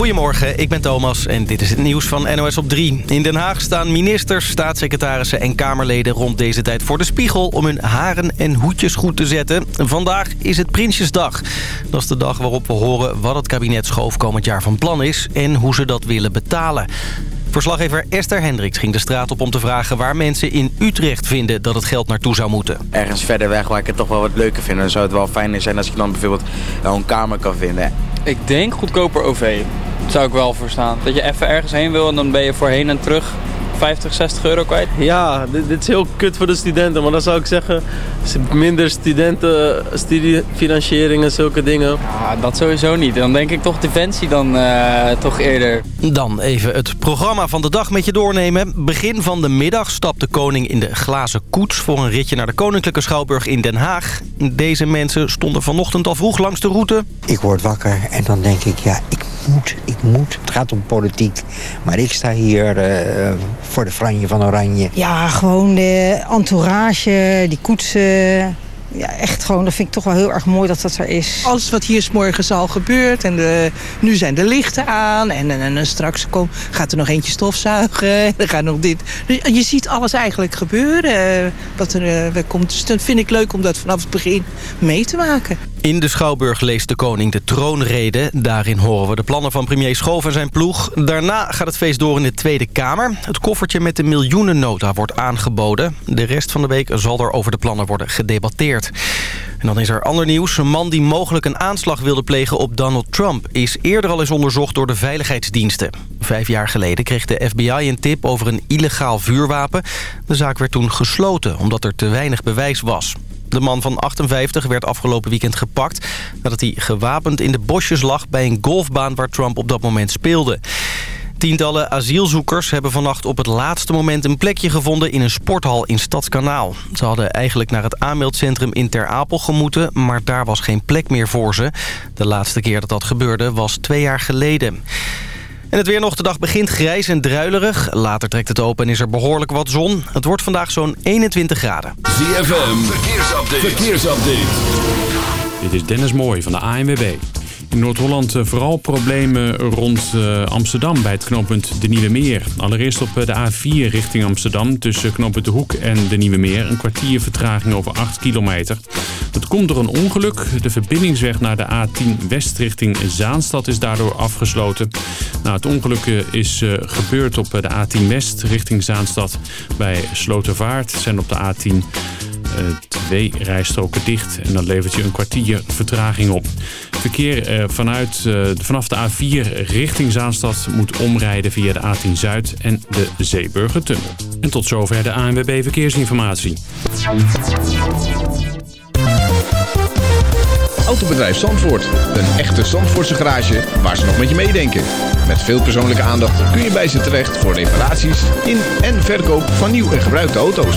Goedemorgen, ik ben Thomas en dit is het nieuws van NOS op 3. In Den Haag staan ministers, staatssecretarissen en Kamerleden rond deze tijd voor de spiegel... om hun haren en hoedjes goed te zetten. Vandaag is het Prinsjesdag. Dat is de dag waarop we horen wat het kabinet Schoof komend jaar van plan is... en hoe ze dat willen betalen. Verslaggever Esther Hendricks ging de straat op om te vragen... waar mensen in Utrecht vinden dat het geld naartoe zou moeten. Ergens verder weg waar ik het toch wel wat leuker vind. Dan zou het wel fijner zijn als je dan bijvoorbeeld wel een kamer kan vinden. Ik denk goedkoper OV. Zou ik wel voor staan. Dat je even ergens heen wil en dan ben je voor heen en terug 50, 60 euro kwijt. Ja, dit, dit is heel kut voor de studenten. Maar dan zou ik zeggen, minder studenten, studiefinanciering en zulke dingen. Ja, dat sowieso niet. Dan denk ik toch defensie dan uh, toch eerder. Dan even het programma van de dag met je doornemen. Begin van de middag stapt de koning in de glazen koets... voor een ritje naar de Koninklijke Schouwburg in Den Haag. Deze mensen stonden vanochtend al vroeg langs de route. Ik word wakker en dan denk ik, ja, ik moet, ik moet. Het gaat om politiek. Maar ik sta hier uh, voor de franje van Oranje. Ja, gewoon de entourage, die koetsen ja, echt gewoon, dat vind ik toch wel heel erg mooi dat dat er is. Alles wat hier s morgens al gebeurt. En de, nu zijn de lichten aan. En, en, en straks kom, gaat er nog eentje stofzuigen. En dan gaat nog dit. Dus je ziet alles eigenlijk gebeuren. Wat er uh, komt. Dus dat vind ik leuk om dat vanaf het begin mee te maken. In de Schouwburg leest de koning de troonrede. Daarin horen we de plannen van premier Schoof en zijn ploeg. Daarna gaat het feest door in de Tweede Kamer. Het koffertje met de miljoenennota wordt aangeboden. De rest van de week zal er over de plannen worden gedebatteerd. En dan is er ander nieuws. Een man die mogelijk een aanslag wilde plegen op Donald Trump... is eerder al eens onderzocht door de veiligheidsdiensten. Vijf jaar geleden kreeg de FBI een tip over een illegaal vuurwapen. De zaak werd toen gesloten omdat er te weinig bewijs was. De man van 58 werd afgelopen weekend gepakt... nadat hij gewapend in de bosjes lag bij een golfbaan waar Trump op dat moment speelde. Tientallen asielzoekers hebben vannacht op het laatste moment een plekje gevonden in een sporthal in Stadskanaal. Ze hadden eigenlijk naar het aanmeldcentrum in Ter Apel gemoeten, maar daar was geen plek meer voor ze. De laatste keer dat dat gebeurde was twee jaar geleden. En het weer nog de dag begint grijs en druilerig. Later trekt het open en is er behoorlijk wat zon. Het wordt vandaag zo'n 21 graden. ZFM, verkeersupdate. verkeersupdate. Dit is Dennis Mooij van de ANWB. In Noord-Holland eh, vooral problemen rond eh, Amsterdam bij het knooppunt De Nieuwe Meer. Allereerst op eh, de A4 richting Amsterdam tussen knooppunt De Hoek en De Nieuwe Meer. Een kwartier vertraging over 8 kilometer. Het komt door een ongeluk. De verbindingsweg naar de A10 West richting Zaanstad is daardoor afgesloten. Nou, het ongeluk is gebeurd op de A10 West richting Zaanstad bij Slotervaart. zijn op de A10 twee rijstroken dicht en dat levert je een kwartier vertraging op. Verkeer eh, vanuit, eh, vanaf de A4 richting Zaanstad moet omrijden via de A10 Zuid en de Zeeburgertunnel. En tot zover de ANWB Verkeersinformatie. Autobedrijf Zandvoort. Een echte Zandvoortse garage waar ze nog met je meedenken. Met veel persoonlijke aandacht kun je bij ze terecht voor reparaties in en verkoop van nieuw en gebruikte auto's.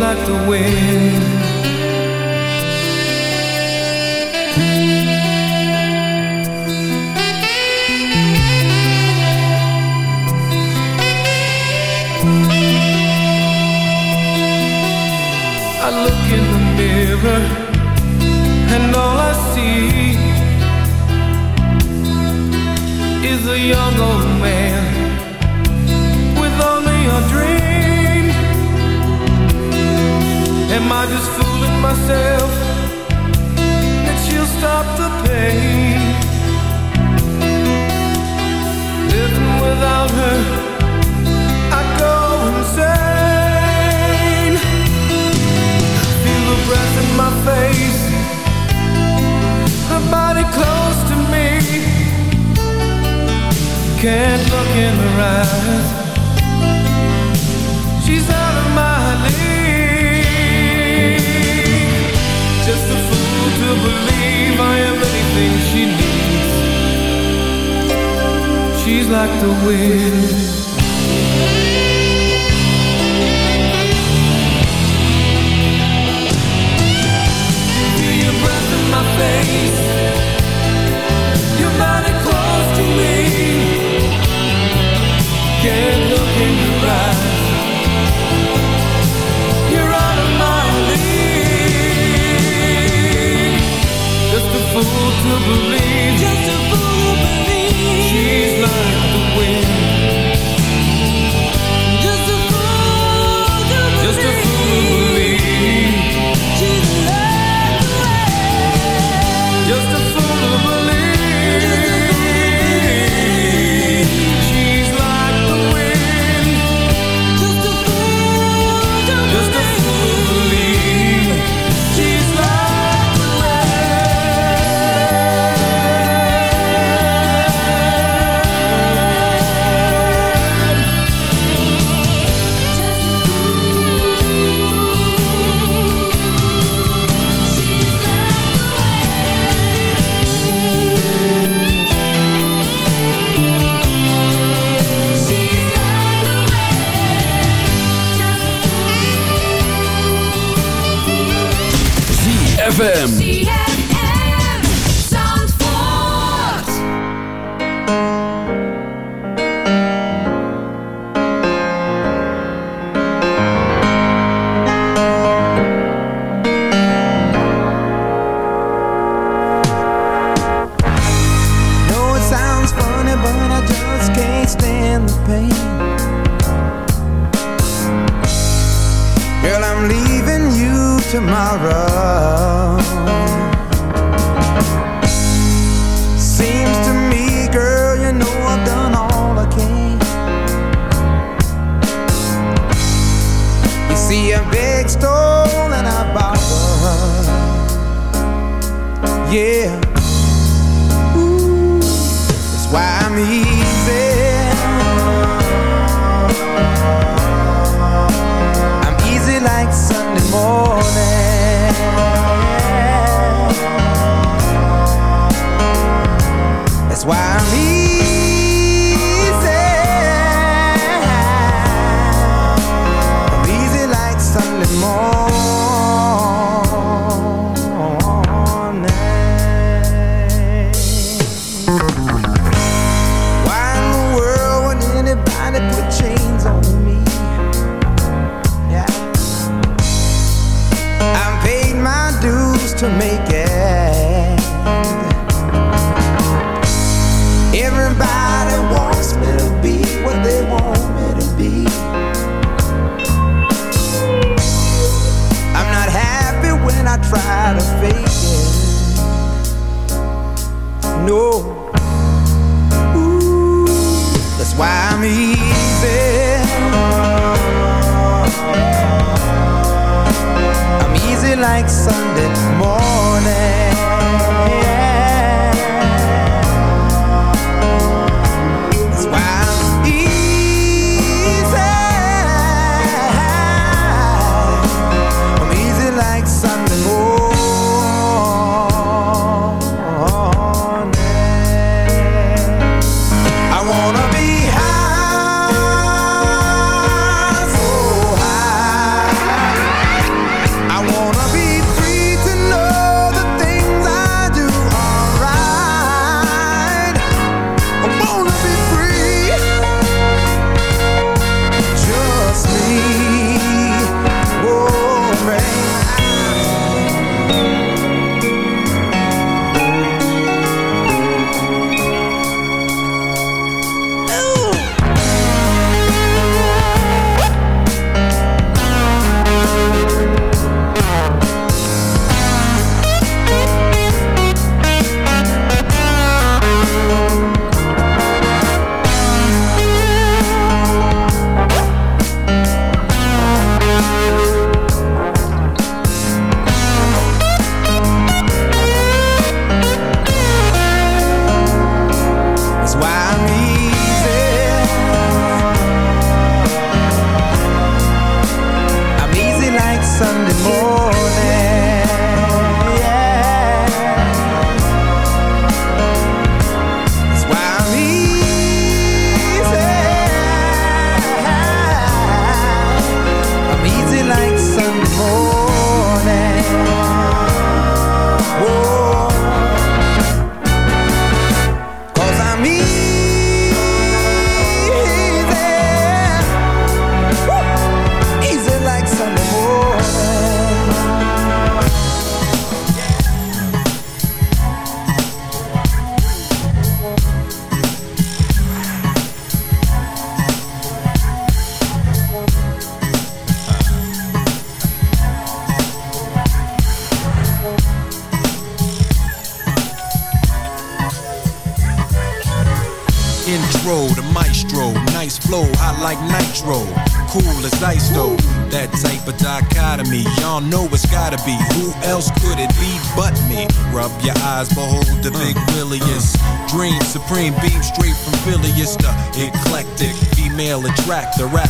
Like the wind.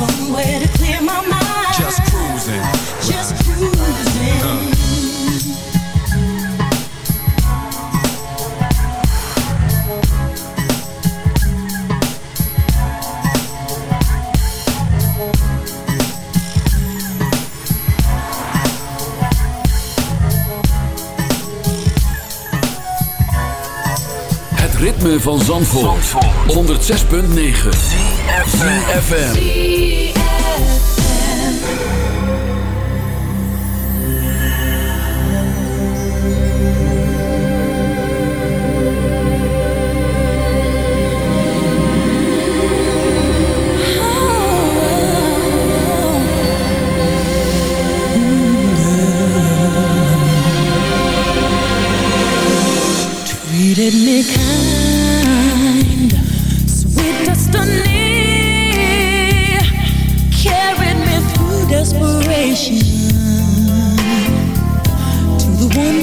Somewhere to clear my mind. Just cruising. Just ritme van Zandvoort. 106.9 FM. Treated me kind,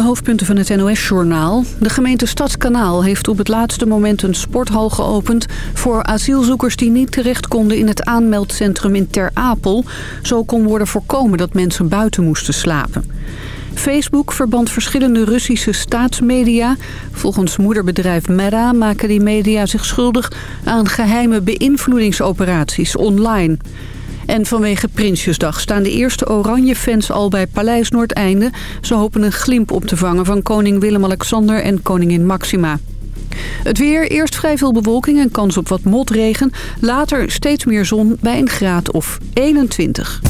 De hoofdpunten van het NOS-journaal. De gemeente Stadskanaal heeft op het laatste moment een sporthal geopend... voor asielzoekers die niet terecht konden in het aanmeldcentrum in Ter Apel. Zo kon worden voorkomen dat mensen buiten moesten slapen. Facebook verband verschillende Russische staatsmedia. Volgens moederbedrijf Meta maken die media zich schuldig... aan geheime beïnvloedingsoperaties online... En vanwege Prinsjesdag staan de eerste Oranje-fans al bij Paleis Noordeinde. Ze hopen een glimp op te vangen van koning Willem-Alexander en koningin Maxima. Het weer, eerst vrij veel bewolking en kans op wat motregen. Later steeds meer zon bij een graad of 21.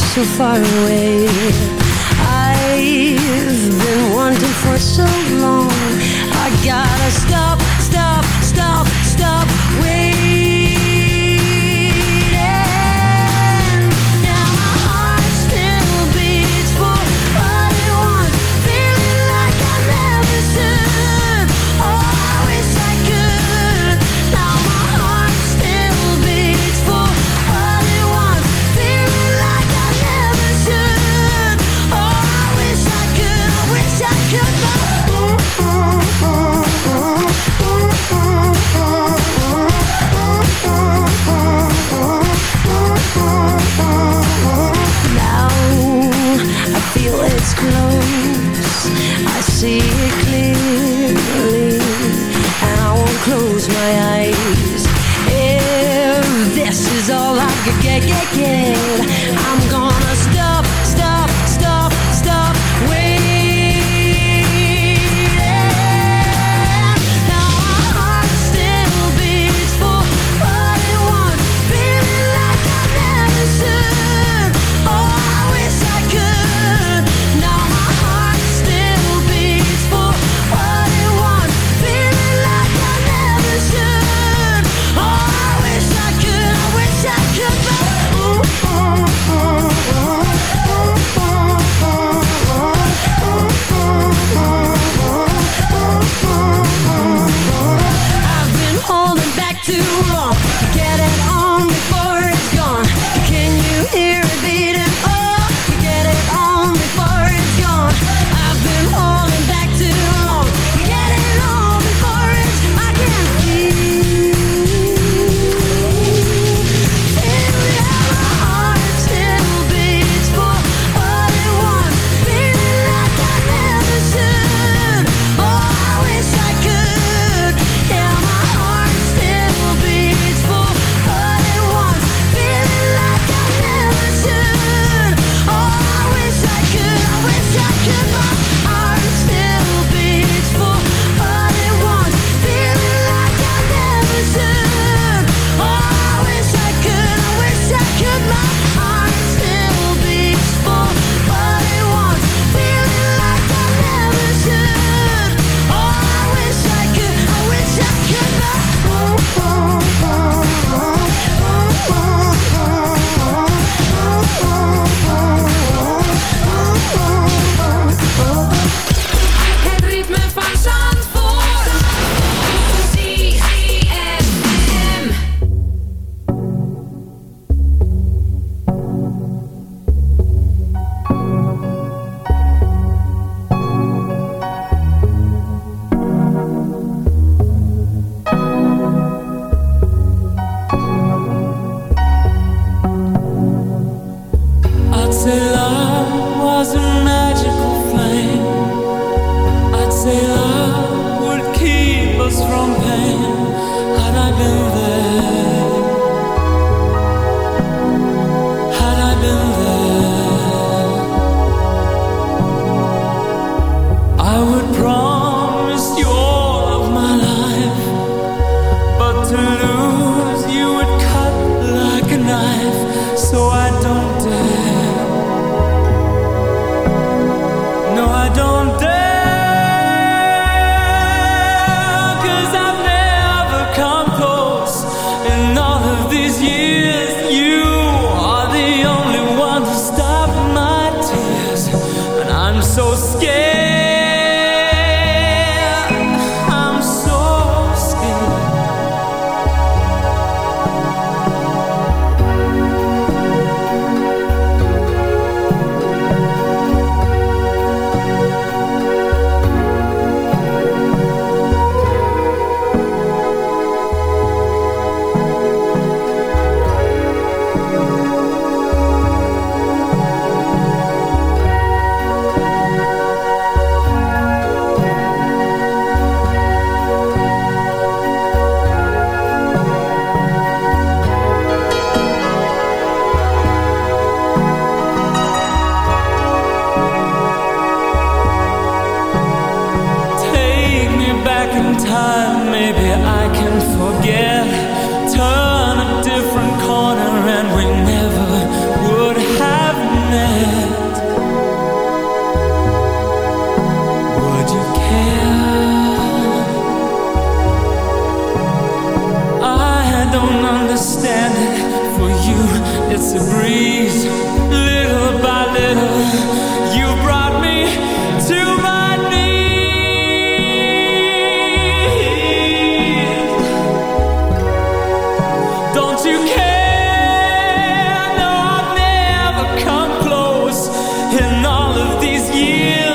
So far away. I've been wanting for so long. I gotta stop, stop, stop, close. I see it clearly, and I won't close my eyes. If this is all I could get, get, get, I'm all of these years.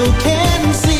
you can see.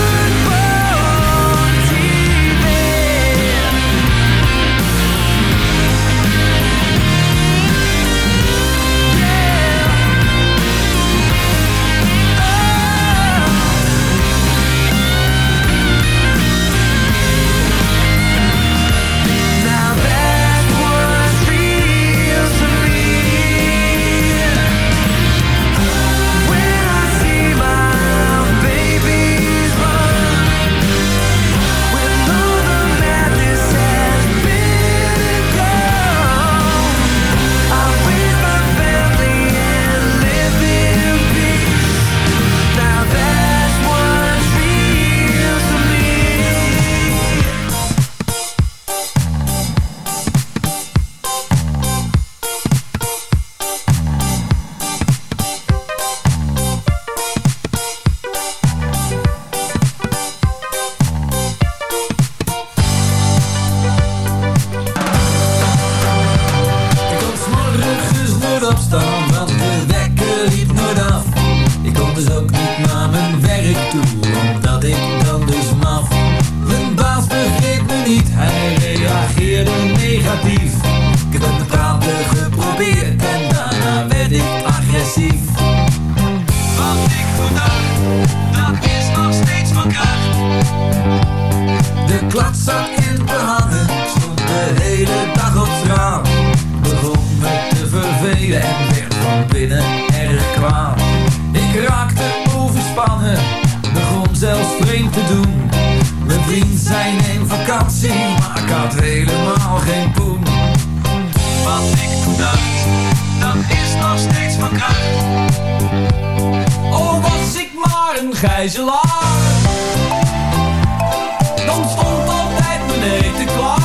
zei neem vakantie, maar ik had helemaal geen poen. Wat ik toen dacht, dat is nog steeds van kracht. Oh, was ik maar een gijzelaar. Dan stond altijd mijn eten klaar.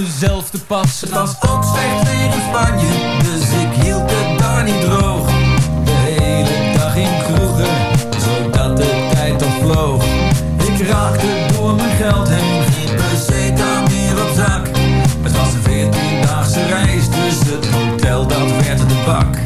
Mezelf te passen. Het was ook slecht weer in Spanje, dus ik hield het daar niet droog. De hele dag in kroegen, zodat de tijd toch vloog. Ik raakte door mijn geld heen, geen peseta meer op zak. Het was een veertiendaagse reis, dus het hotel dat werd de bak.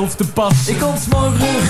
op mezelf te passen. Ik kon s'morgens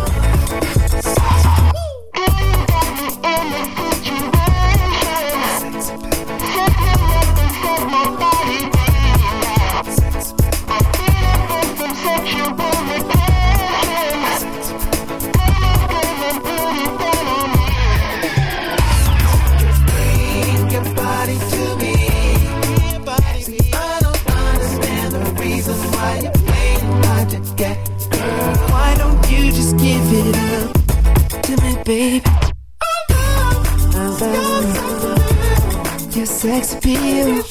disappear.